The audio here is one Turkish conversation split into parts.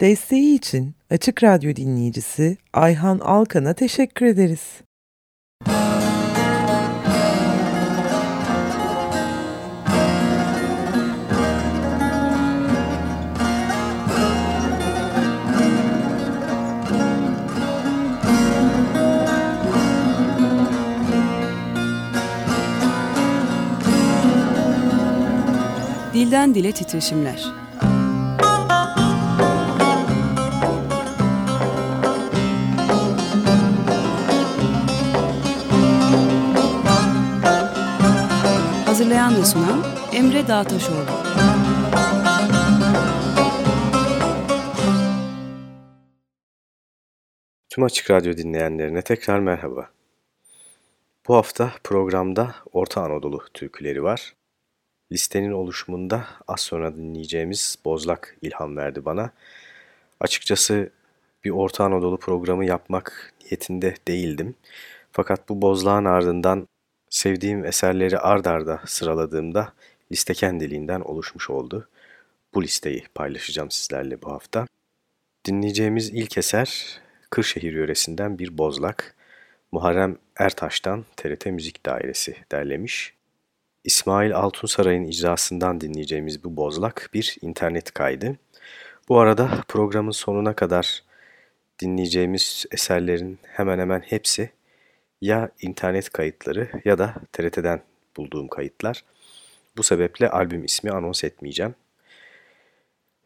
Desteği için Açık Radyo dinleyicisi Ayhan Alkan'a teşekkür ederiz. Dilden Dile Titreşimler Hazırlayan ve sunan Emre Dağtaşoğlu. Tüm Açık Radyo dinleyenlerine tekrar merhaba. Bu hafta programda Orta Anadolu türküleri var. Listenin oluşumunda az sonra dinleyeceğimiz Bozlak ilham verdi bana. Açıkçası bir Orta Anadolu programı yapmak niyetinde değildim. Fakat bu Bozlak'ın ardından sevdiğim eserleri ard arda sıraladığımda liste kendiliğinden oluşmuş oldu. Bu listeyi paylaşacağım sizlerle bu hafta. Dinleyeceğimiz ilk eser Kırşehir yöresinden bir bozlak. Muharrem Ertaş'tan TRT Müzik Dairesi derlemiş. İsmail Altunsaray'ın icrasından dinleyeceğimiz bu bozlak bir internet kaydı. Bu arada programın sonuna kadar dinleyeceğimiz eserlerin hemen hemen hepsi ya internet kayıtları ya da TRT'den bulduğum kayıtlar. Bu sebeple albüm ismi anons etmeyeceğim.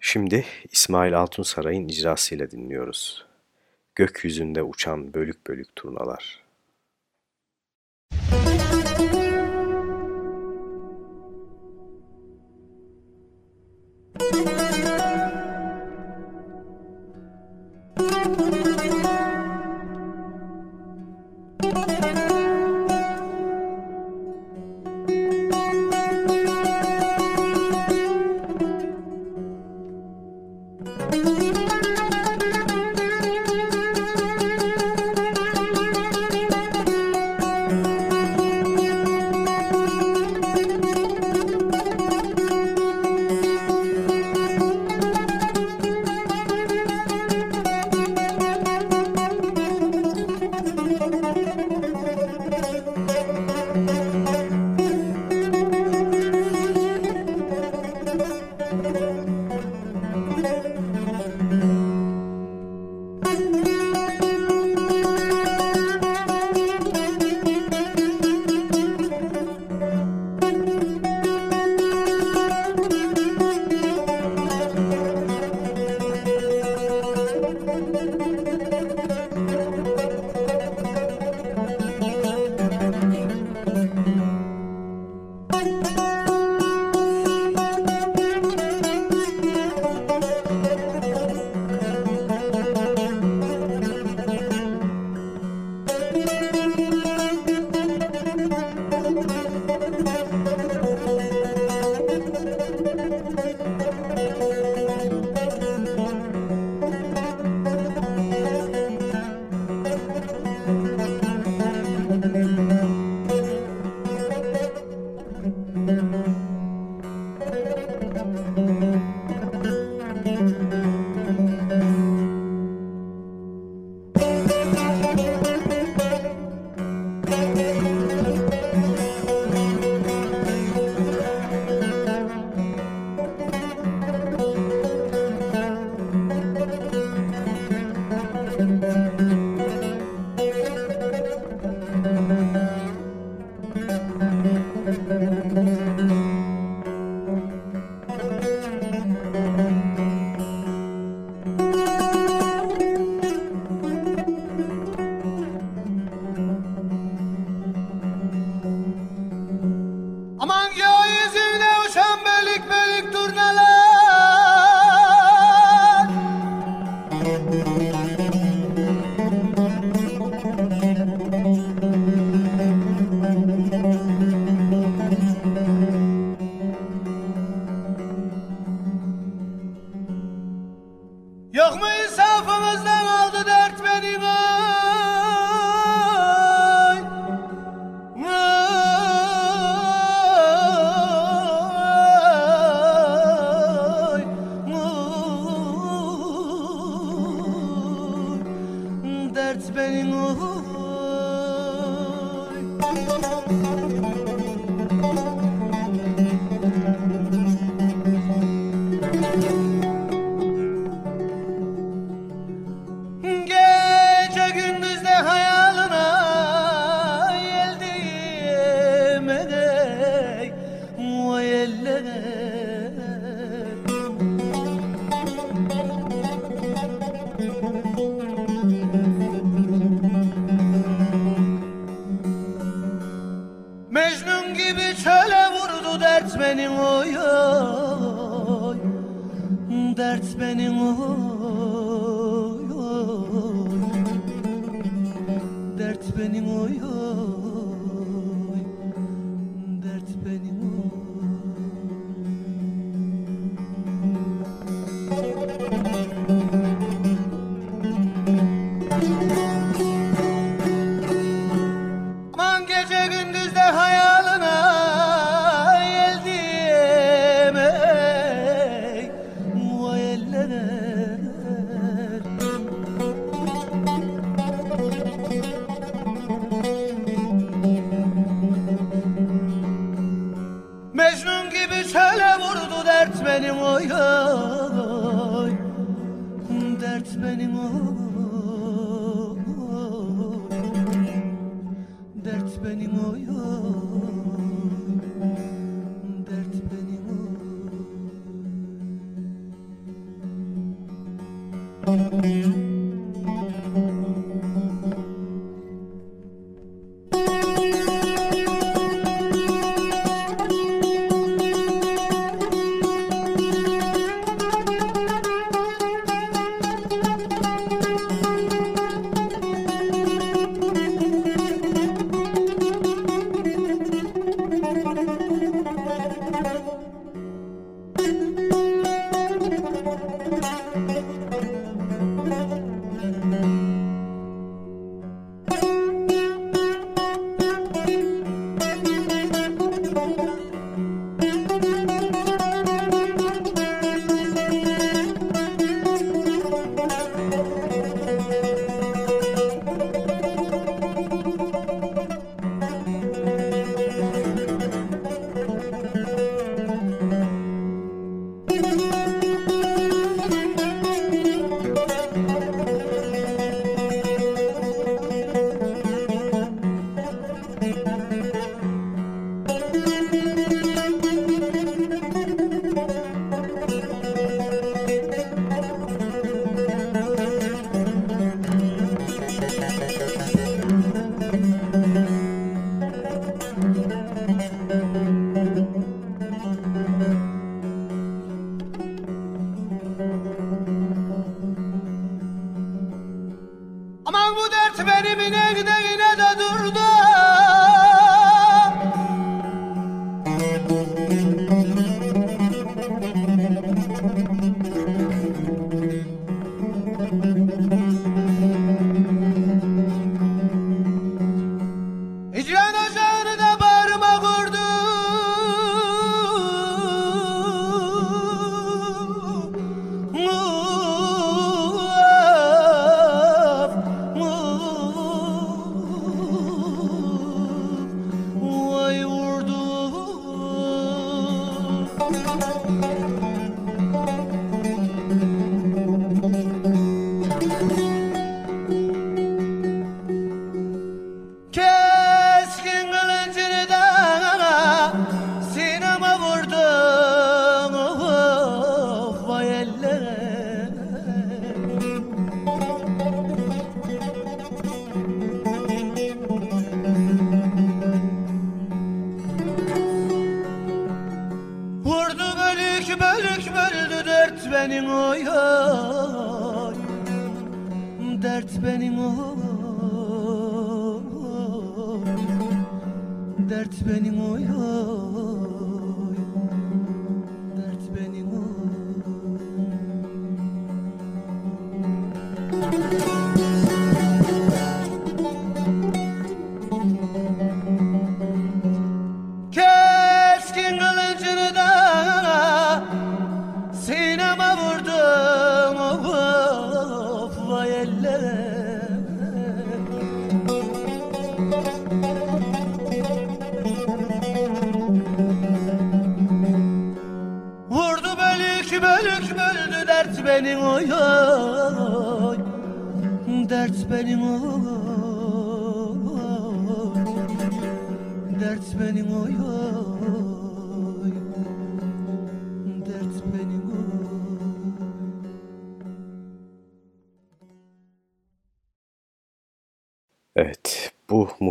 Şimdi İsmail Altun Saray'ın icrasıyla dinliyoruz. Gökyüzünde uçan bölük bölük turnalar. Müzik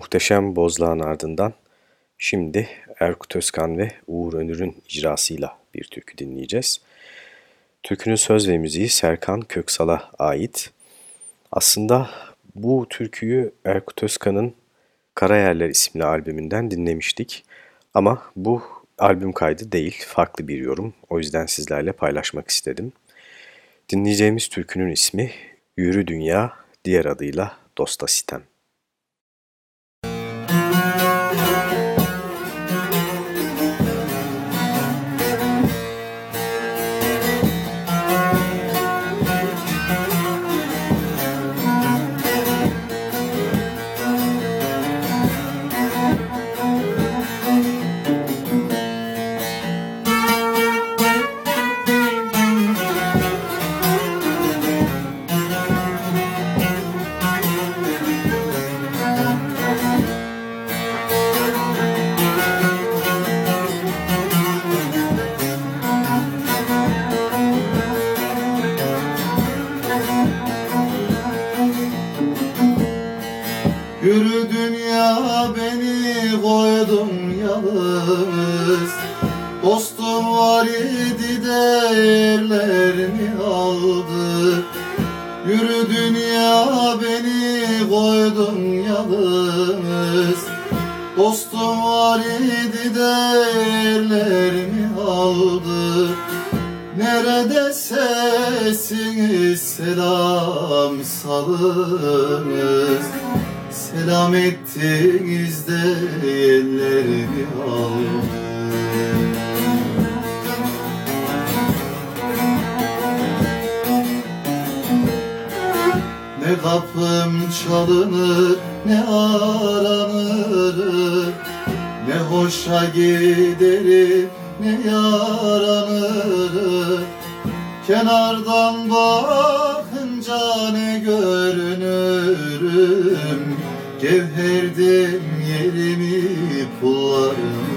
Muhteşem bozlağın ardından şimdi Erkut Özkan ve Uğur Önür'ün icrasıyla bir türkü dinleyeceğiz. Türkünün söz ve müziği Serkan Köksal'a ait. Aslında bu türküyü Erkut Özkan'ın Karayerler isimli albümünden dinlemiştik. Ama bu albüm kaydı değil, farklı bir yorum. O yüzden sizlerle paylaşmak istedim. Dinleyeceğimiz türkünün ismi Yürü Dünya, diğer adıyla Dosta Sitem. İdi değerlerini aldı. Yürü dünya beni koydum yalnız. Dostum var idi değerlerimi aldı. Nerede sesiniz? Selam salınız. Selam ettiniz de aldı Ne kapım çalınır ne aranır? Ne hoşa giderim ne yaranır? Kenardan bakınca ne görünürüm? Gevherdim yerimi pullarım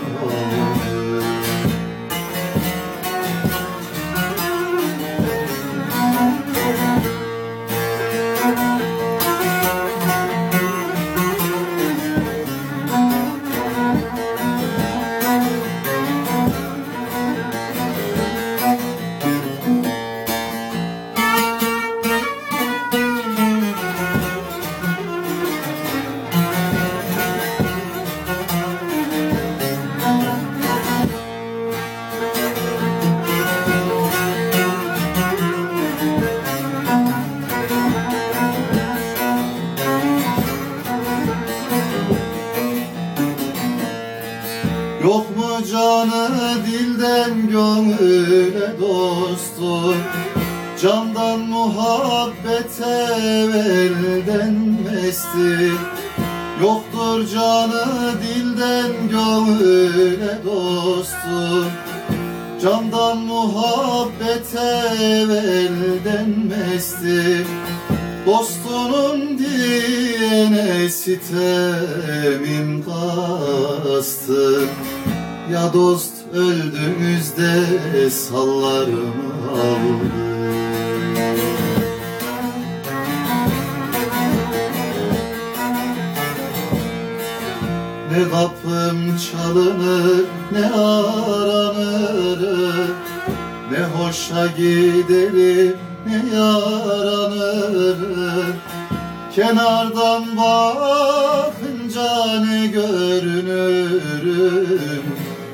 Candan muhabbete evvelden mesti Yoktur canı dilden gönüle dostum. Candan muhabbete evvelden mesti Dostunun diyene sitemin kastı. Ya dost öldüğümüzde sallarım aldı Ne kapım çalınır ne aranır? Ne hoşa giderim ne yaranır? Kenardan bakınca ne görünürüm?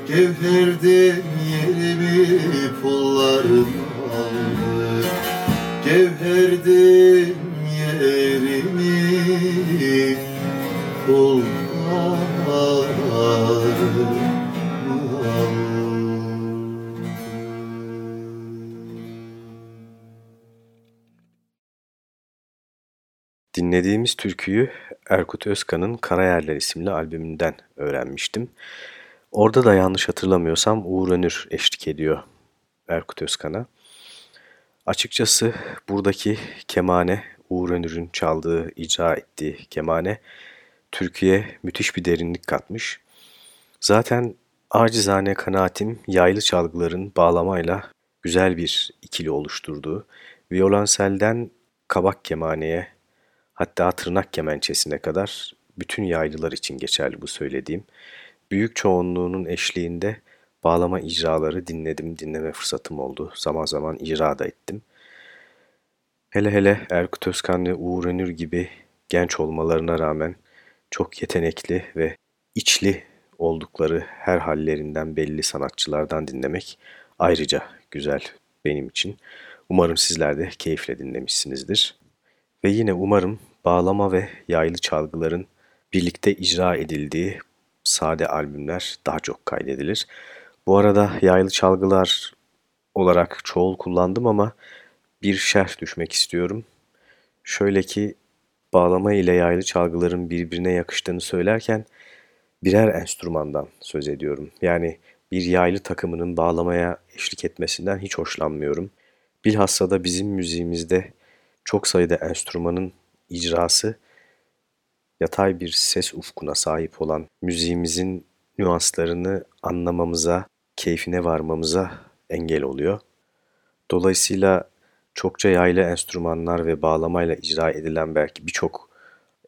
Gevherdim yerimi pullarım aldı Gevherdim yerimi pullarım Dinlediğimiz türküyü Erkut Özkan'ın Karayerler isimli albümünden öğrenmiştim. Orada da yanlış hatırlamıyorsam Uğur Önür eşlik ediyor Erkut Özkan'a. Açıkçası buradaki kemane, Uğur Önür'ün çaldığı, icra ettiği kemane Türkiye müthiş bir derinlik katmış. Zaten acizane kanaatim yaylı çalgıların bağlamayla güzel bir ikili oluşturduğu, violonselden kabak kemaneye hatta tırnak kemençesine kadar bütün yaylılar için geçerli bu söylediğim. Büyük çoğunluğunun eşliğinde bağlama icraları dinledim, dinleme fırsatım oldu. Zaman zaman icra da ettim. Hele hele Erkut Özkan ve Uğur Önür gibi genç olmalarına rağmen çok yetenekli ve içli oldukları her hallerinden belli sanatçılardan dinlemek ayrıca güzel benim için. Umarım sizler de keyifle dinlemişsinizdir. Ve yine umarım bağlama ve yaylı çalgıların birlikte icra edildiği sade albümler daha çok kaydedilir. Bu arada yaylı çalgılar olarak çoğul kullandım ama bir şerh düşmek istiyorum. Şöyle ki bağlama ile yaylı çalgıların birbirine yakıştığını söylerken birer enstrümandan söz ediyorum. Yani bir yaylı takımının bağlamaya eşlik etmesinden hiç hoşlanmıyorum. Bilhassa da bizim müziğimizde çok sayıda enstrümanın icrası yatay bir ses ufkuna sahip olan müziğimizin nüanslarını anlamamıza, keyfine varmamıza engel oluyor. Dolayısıyla çokça yaylı enstrümanlar ve bağlamayla icra edilen belki birçok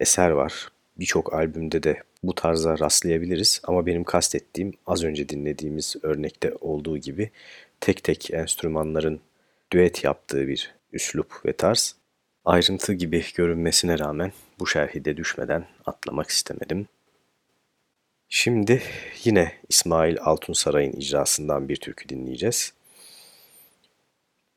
eser var. Birçok albümde de bu tarza rastlayabiliriz ama benim kastettiğim az önce dinlediğimiz örnekte olduğu gibi tek tek enstrümanların düet yaptığı bir üslup ve tarz. Ayrıntı gibi görünmesine rağmen bu şerhi de düşmeden atlamak istemedim. Şimdi yine İsmail Altunsaray'ın icrasından bir türkü dinleyeceğiz.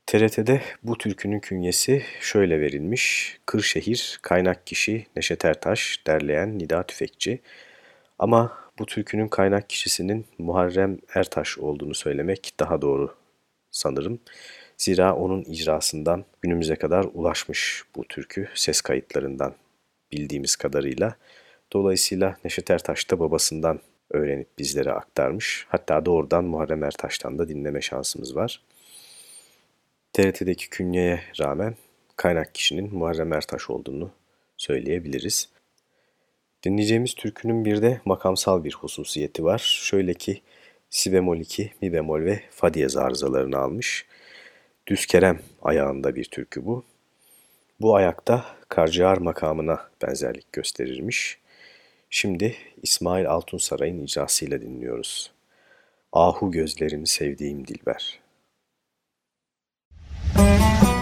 TRT'de bu türkünün künyesi şöyle verilmiş. Kırşehir, kaynak kişi Neşet Ertaş, derleyen Nida Tüfekçi. Ama bu türkünün kaynak kişisinin Muharrem Ertaş olduğunu söylemek daha doğru sanırım. Zira onun icrasından günümüze kadar ulaşmış bu türkü ses kayıtlarından bildiğimiz kadarıyla. Dolayısıyla Neşet Ertaş da babasından öğrenip bizlere aktarmış. Hatta doğrudan Muharrem Ertaş'tan da dinleme şansımız var. TRT'deki künyeye rağmen kaynak kişinin Muharrem Ertaş olduğunu söyleyebiliriz. Dinleyeceğimiz türkünün bir de makamsal bir hususiyeti var. Şöyle ki si bemol 2, mi bemol ve fa diyez arızalarını almış. Düz kerem ayağında bir türkü bu. Bu ayakta karciğer makamına benzerlik gösterirmiş. Şimdi İsmail Altunsaray'ın icrasıyla dinliyoruz. Ahu gözlerini sevdiğim Dilber. Música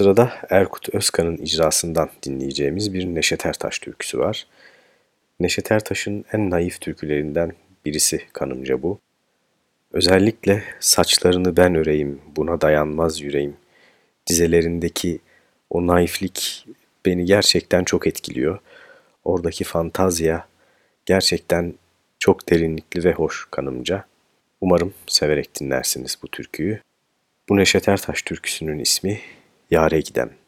Sırada Erkut Özkan'ın icrasından dinleyeceğimiz bir Neşet Ertaş türküsü var. Neşet Ertaş'ın en naif türkülerinden birisi kanımca bu. Özellikle saçlarını ben öreyim, buna dayanmaz yüreğim. Dizelerindeki o naiflik beni gerçekten çok etkiliyor. Oradaki fantazya gerçekten çok derinlikli ve hoş kanımca. Umarım severek dinlersiniz bu türküyü. Bu Neşet Ertaş türküsünün ismi Yare Gidem.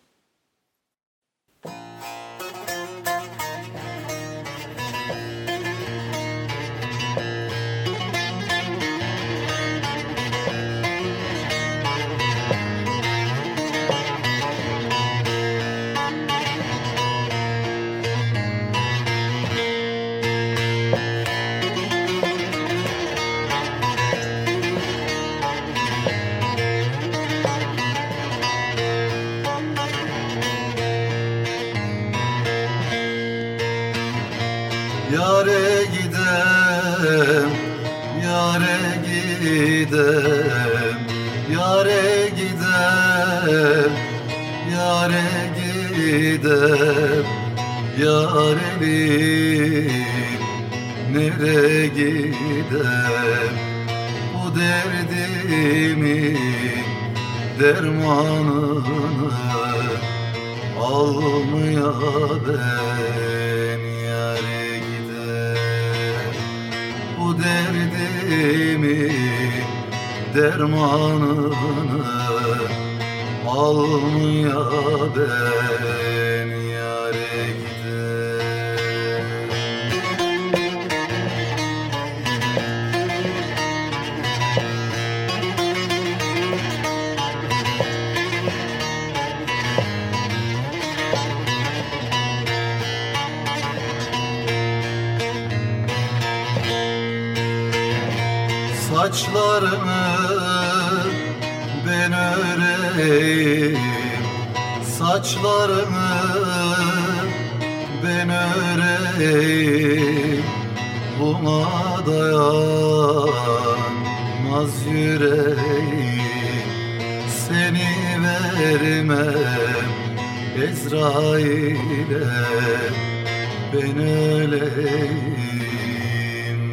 Ben öleyim,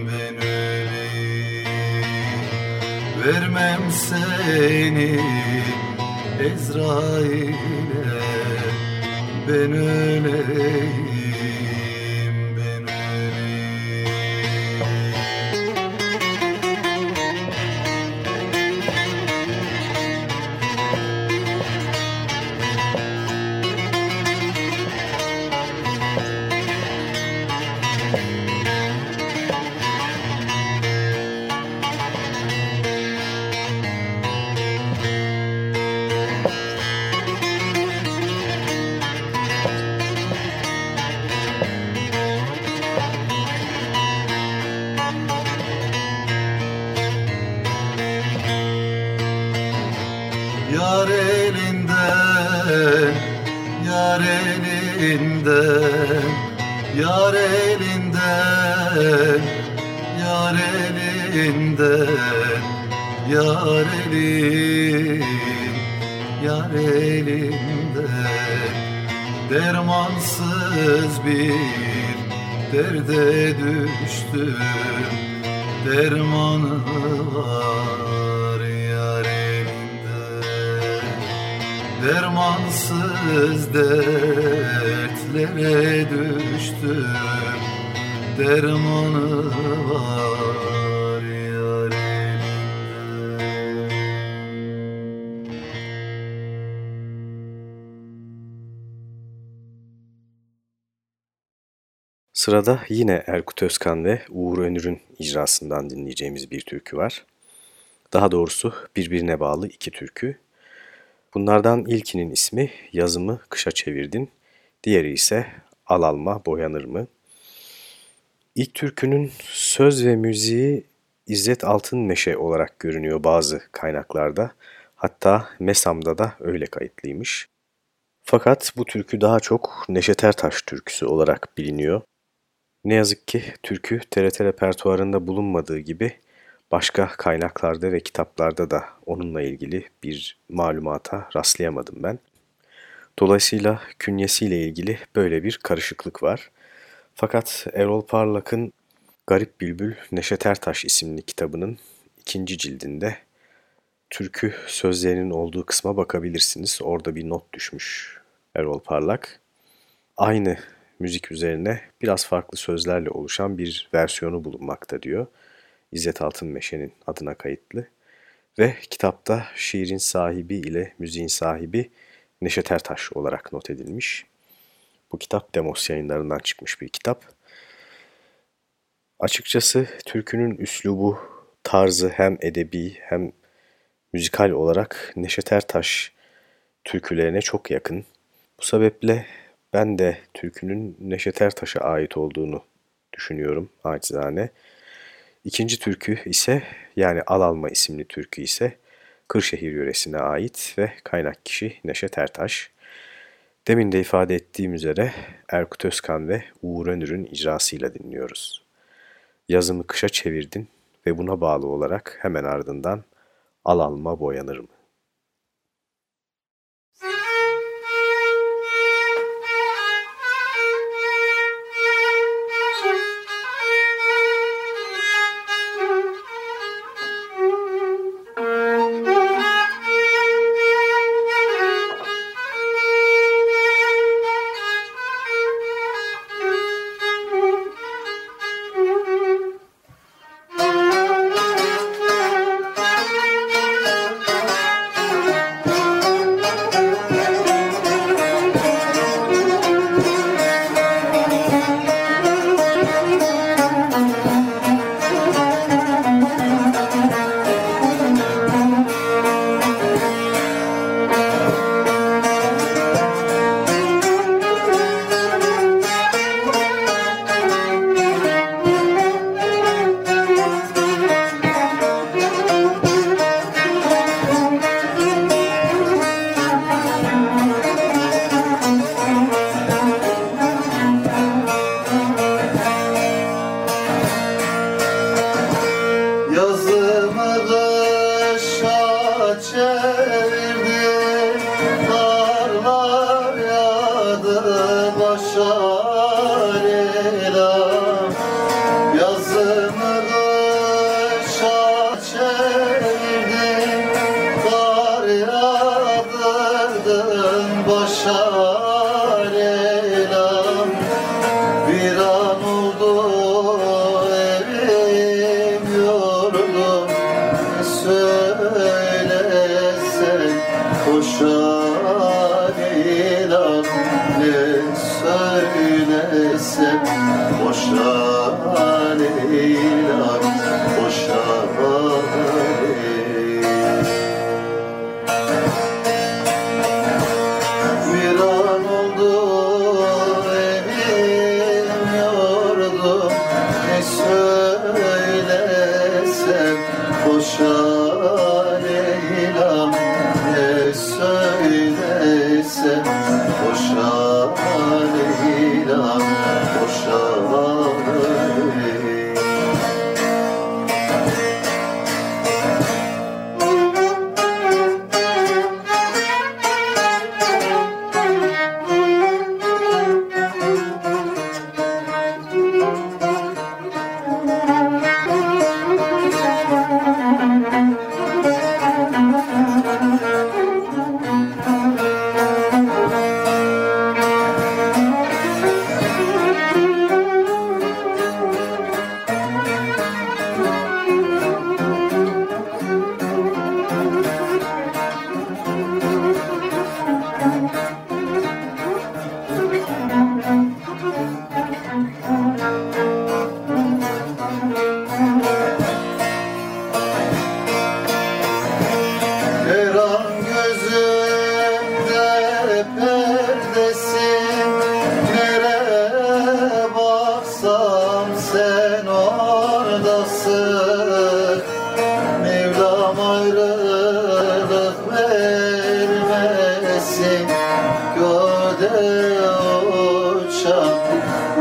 ben öleyim. Vermem seni Ezrail'e. Ben öleyim, Dermansız bir derde düştüm. Dermanı var yar Dermansız dertlere düştüm. Dermanı var Sırada yine Erkut Özkan ve Uğur Önür'ün icrasından dinleyeceğimiz bir türkü var. Daha doğrusu birbirine bağlı iki türkü. Bunlardan ilkinin ismi Yazımı Kışa Çevirdin, diğeri ise Al Alma Boyanır mı? İlk türkünün söz ve müziği İzzet Altınmeşe olarak görünüyor bazı kaynaklarda. Hatta Mesam'da da öyle kayıtlıymış. Fakat bu türkü daha çok Neşet Ertaş türküsü olarak biliniyor. Ne yazık ki türkü TRT repertuarında bulunmadığı gibi başka kaynaklarda ve kitaplarda da onunla ilgili bir malumata rastlayamadım ben. Dolayısıyla künyesiyle ilgili böyle bir karışıklık var. Fakat Erol Parlak'ın Garip Bülbül Neşet Ertaş isimli kitabının ikinci cildinde türkü sözlerinin olduğu kısma bakabilirsiniz. Orada bir not düşmüş Erol Parlak. Aynı müzik üzerine biraz farklı sözlerle oluşan bir versiyonu bulunmakta diyor. İzzet Altınmeşe'nin adına kayıtlı. Ve kitapta şiirin sahibi ile müziğin sahibi Neşet Ertaş olarak not edilmiş. Bu kitap Demos yayınlarından çıkmış bir kitap. Açıkçası türkünün üslubu, tarzı hem edebi hem müzikal olarak Neşet Ertaş türkülerine çok yakın. Bu sebeple ben de türkünün Neşet Ertaş'a ait olduğunu düşünüyorum acizane. İkinci türkü ise yani Al Alma isimli türkü ise Kırşehir yöresine ait ve kaynak kişi Neşet Ertaş. Demin de ifade ettiğim üzere Erkut Özkan ve Uğur Önür'ün icrasıyla dinliyoruz. Yazımı kışa çevirdin ve buna bağlı olarak hemen ardından Al Alma boyanır mı? Bir an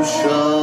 show.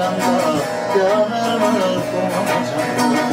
Sırada bir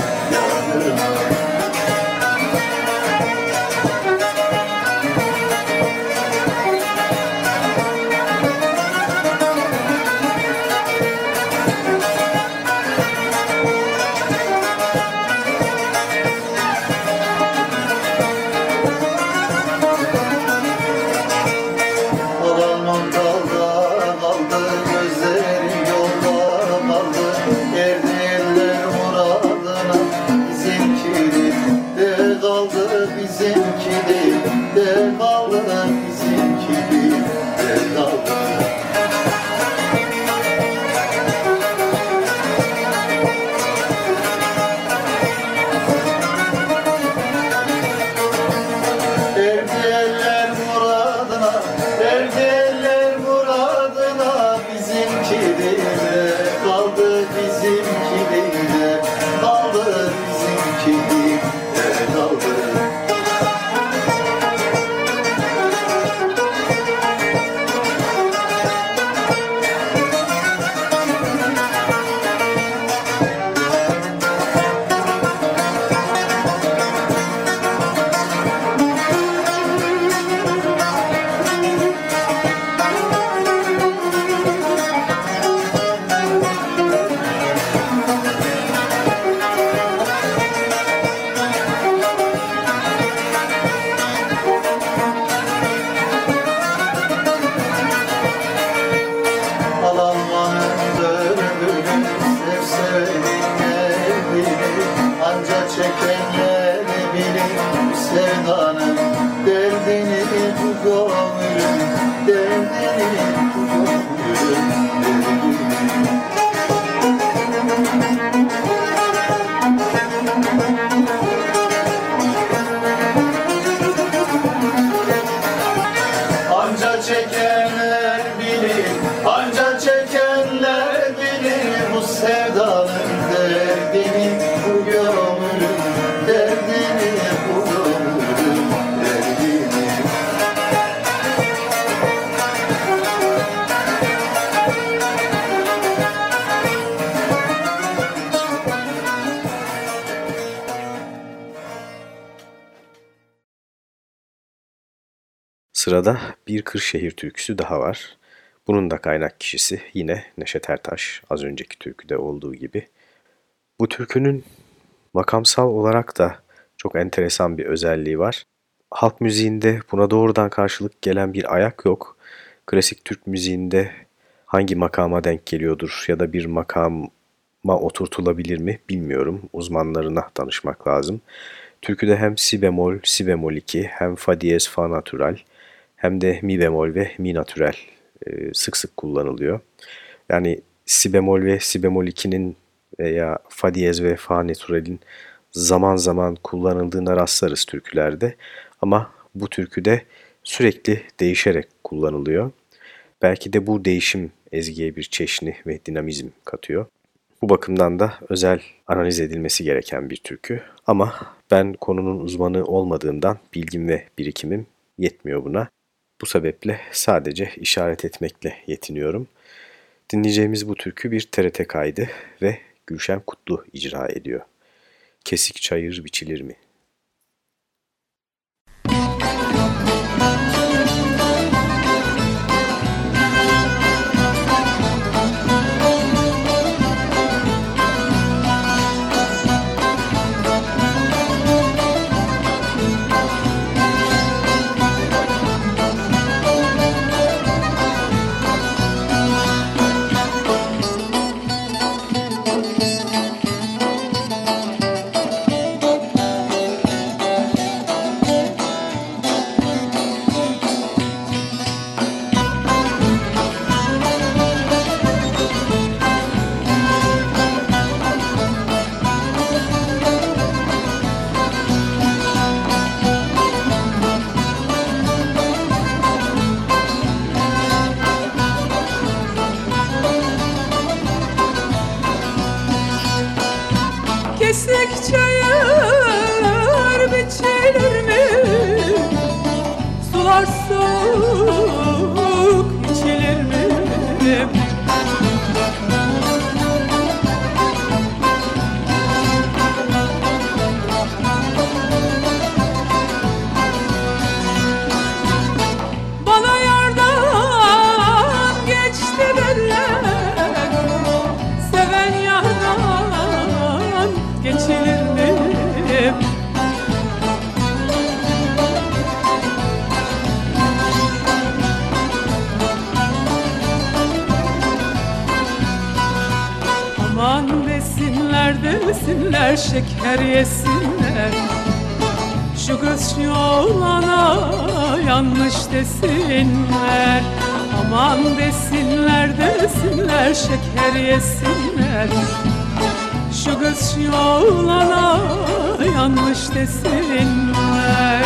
Kırşehir türküsü daha var. Bunun da kaynak kişisi yine Neşet Ertaş, az önceki türküde olduğu gibi. Bu türkünün makamsal olarak da çok enteresan bir özelliği var. Halk müziğinde buna doğrudan karşılık gelen bir ayak yok. Klasik Türk müziğinde hangi makama denk geliyordur ya da bir makama oturtulabilir mi bilmiyorum. Uzmanlarına danışmak lazım. Türküde hem si bemol, si bemol 2, hem fa diyez, fa natural, hem de mi bemol ve mi natural e, sık sık kullanılıyor. Yani si bemol ve si bemol 2'nin veya fa diyez ve fa naturalin zaman zaman kullanıldığına rastlarız türkülerde. Ama bu türküde sürekli değişerek kullanılıyor. Belki de bu değişim ezgiye bir çeşni ve dinamizm katıyor. Bu bakımdan da özel analiz edilmesi gereken bir türkü. Ama ben konunun uzmanı olmadığımdan bilgim ve birikimim yetmiyor buna. Bu sebeple sadece işaret etmekle yetiniyorum. Dinleyeceğimiz bu türkü bir TRT kaydı ve Gülşen Kutlu icra ediyor. Kesik çayır biçilir mi? Şeker yesinler Şu kız şu oğlana yanlış desinler. Aman desinler desinler, şeker yesinler. Şu kız şu oğlana yanlış desinler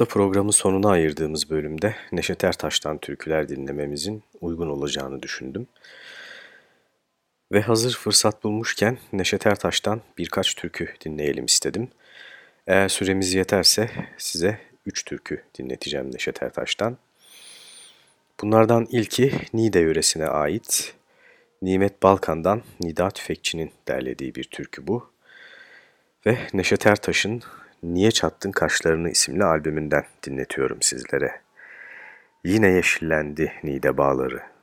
hafta programın sonuna ayırdığımız bölümde Neşet Ertaş'tan türküler dinlememizin uygun olacağını düşündüm. Ve hazır fırsat bulmuşken Neşet Ertaş'tan birkaç türkü dinleyelim istedim. Eğer süremiz yeterse size üç türkü dinleteceğim Neşet Ertaş'tan. Bunlardan ilki Niğde yöresine ait. Nimet Balkan'dan Nida Tüfekçi'nin derlediği bir türkü bu. Ve Neşet Ertaş'ın Niye Çattın Kaşlarını isimli albümünden dinletiyorum sizlere. Yine yeşillendi Niğde bağları.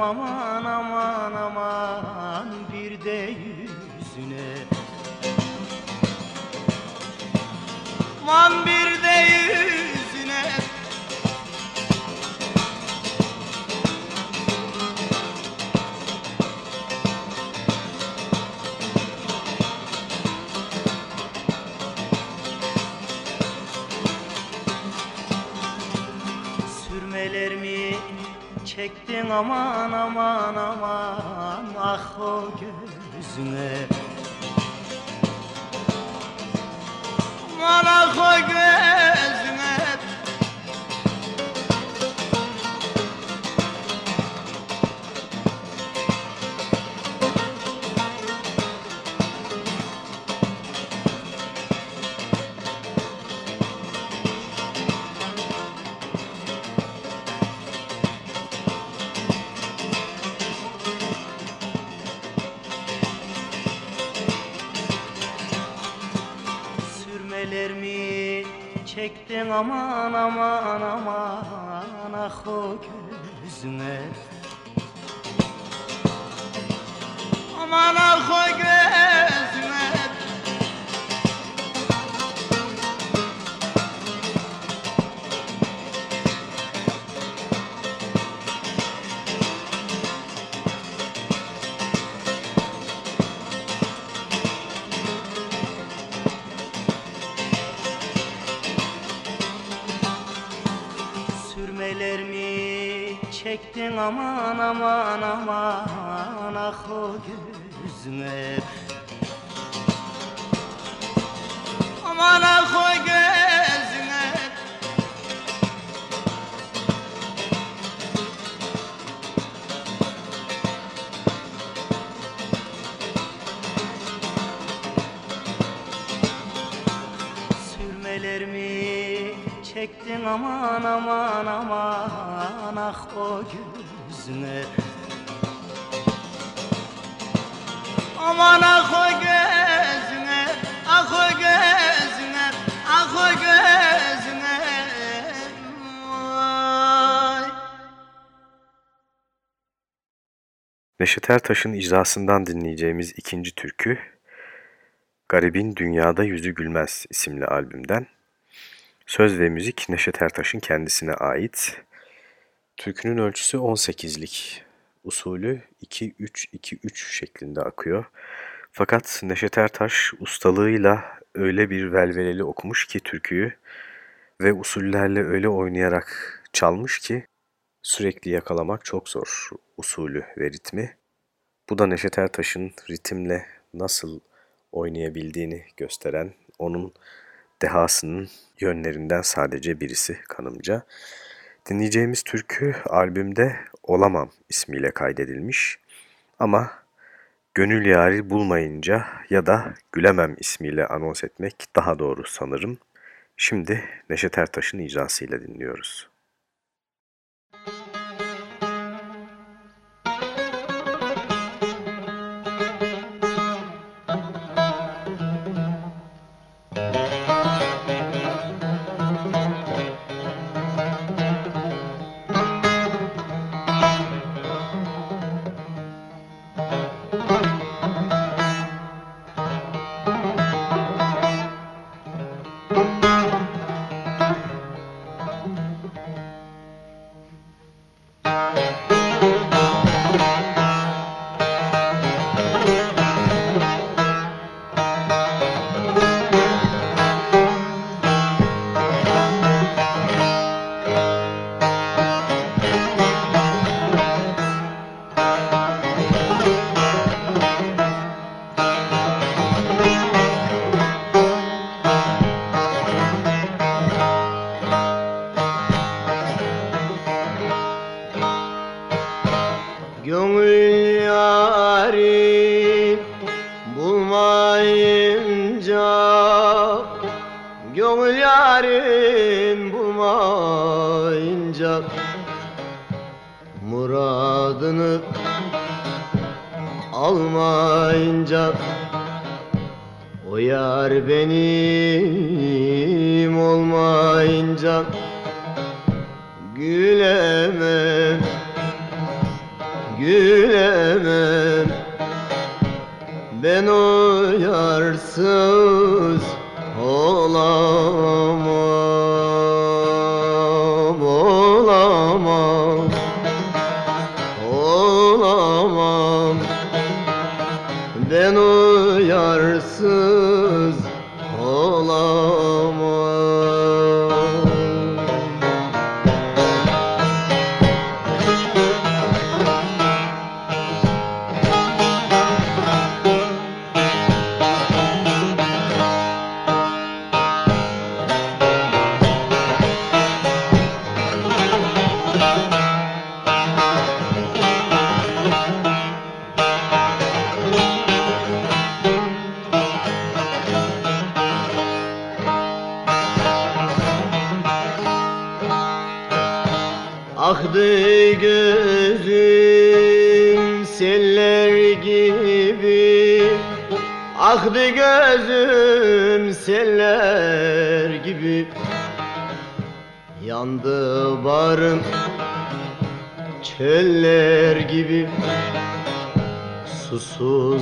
Aman aman aman bir de yüzüne. Aman bir de yüzüne. Sürmelerimi çektin aman aman aman ah o gözüne Aman ah o gözüne aman aman aman ah o gözüne çektin aman aman aman ah o gözüne Aman ah o gözüne Sürmelerimi çektin aman aman aman ah o gözüne Aman ah o gözüne ah o gözüne ah o gözüne Vay. Neşet Ertaş'ın icrasından dinleyeceğimiz ikinci türkü Garibin Dünyada Yüzü Gülmez isimli albümden. Söz ve müzik Neşet Ertaş'ın kendisine ait. Türkünün ölçüsü 18'lik. Usulü 2-3-2-3 şeklinde akıyor. Fakat Neşet Ertaş ustalığıyla öyle bir velveleli okumuş ki türküyü ve usullerle öyle oynayarak çalmış ki sürekli yakalamak çok zor usulü ve ritmi. Bu da Neşet Ertaş'ın ritimle nasıl oynayabildiğini gösteren, onun dehasının yönlerinden sadece birisi kanımca. Dinleyeceğimiz türkü albümde Olamam ismiyle kaydedilmiş ama Gönül Yari bulmayınca ya da Gülemem ismiyle anons etmek daha doğru sanırım. Şimdi Neşet Ertaş'ın icrasıyla dinliyoruz.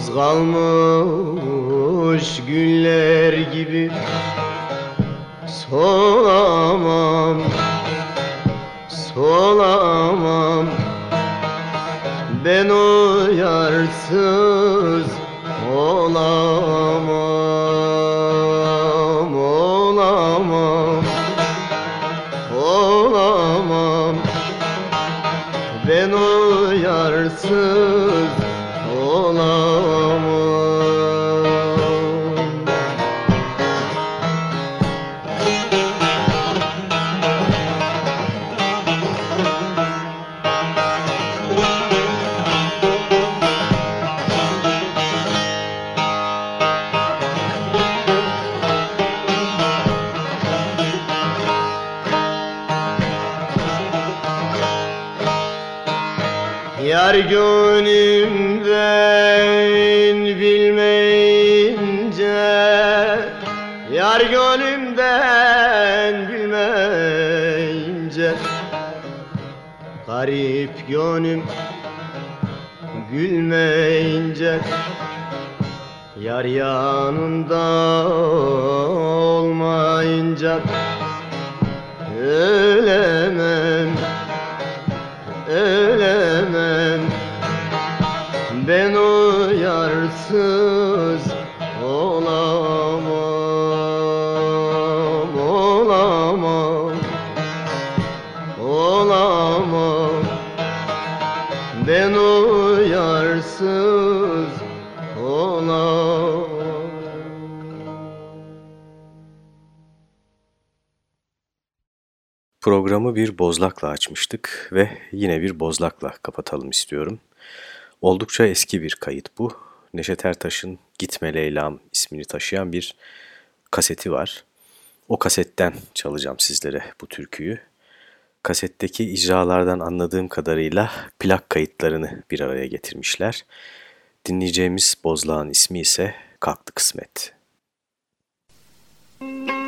Zalmo Yar gönlümden bilmeyince Yar gönlümden bilmeyince Garip gönlüm gülmeyince Yar yanında olmayınca Ölemem, ölemem Ben o Programı bir bozlakla açmıştık ve yine bir bozlakla kapatalım istiyorum. Oldukça eski bir kayıt bu. Neşet Ertaş'ın Gitme Leyla'm ismini taşıyan bir kaseti var. O kasetten çalacağım sizlere bu türküyü. Kasetteki icralardan anladığım kadarıyla plak kayıtlarını bir araya getirmişler. Dinleyeceğimiz bozlağın ismi ise Kalktı Kısmet. Aman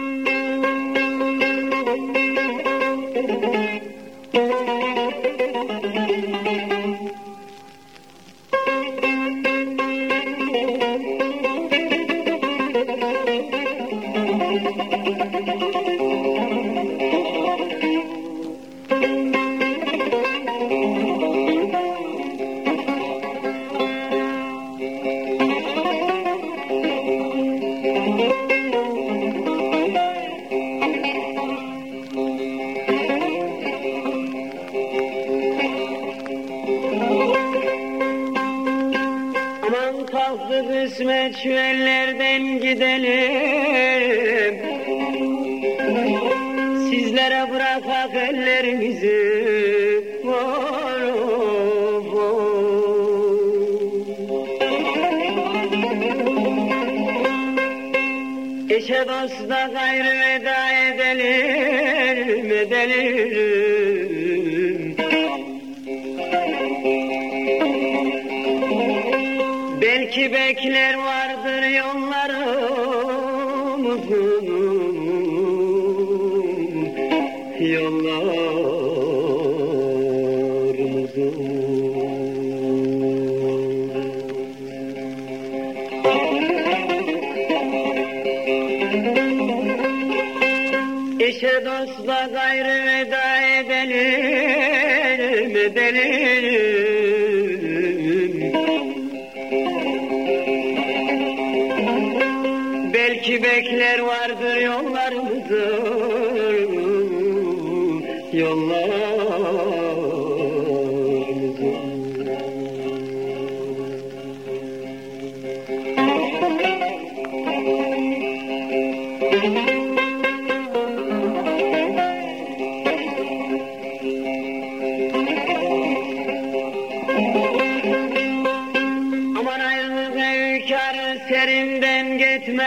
hünkârı serinden gitmez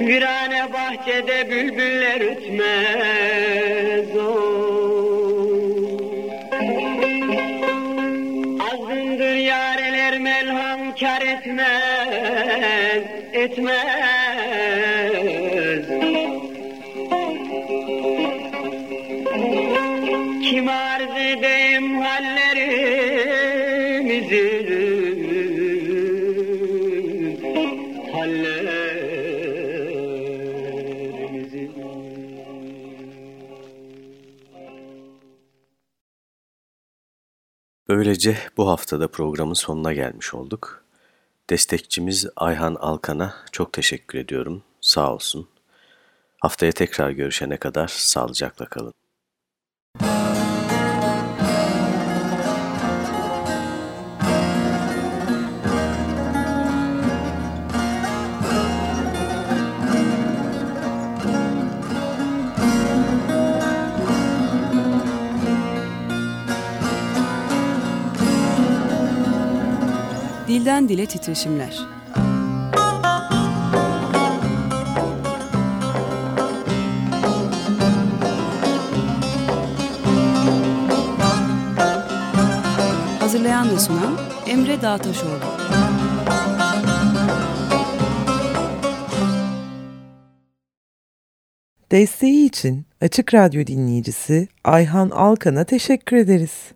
Virane bahçede bülbüller ötmez oh. Azındır yareler melham kar etmez. Etmez Böylece bu haftada programın sonuna gelmiş olduk. Destekçimiz Ayhan Alkan'a çok teşekkür ediyorum. Sağ olsun. Haftaya tekrar görüşene kadar sağlıcakla kalın. Dilden dile titreşimler. Hazırlayan ve sunan Emre Dağtaşoğlu. Desteği için Açık Radyo dinleyicisi Ayhan Alkan'a teşekkür ederiz.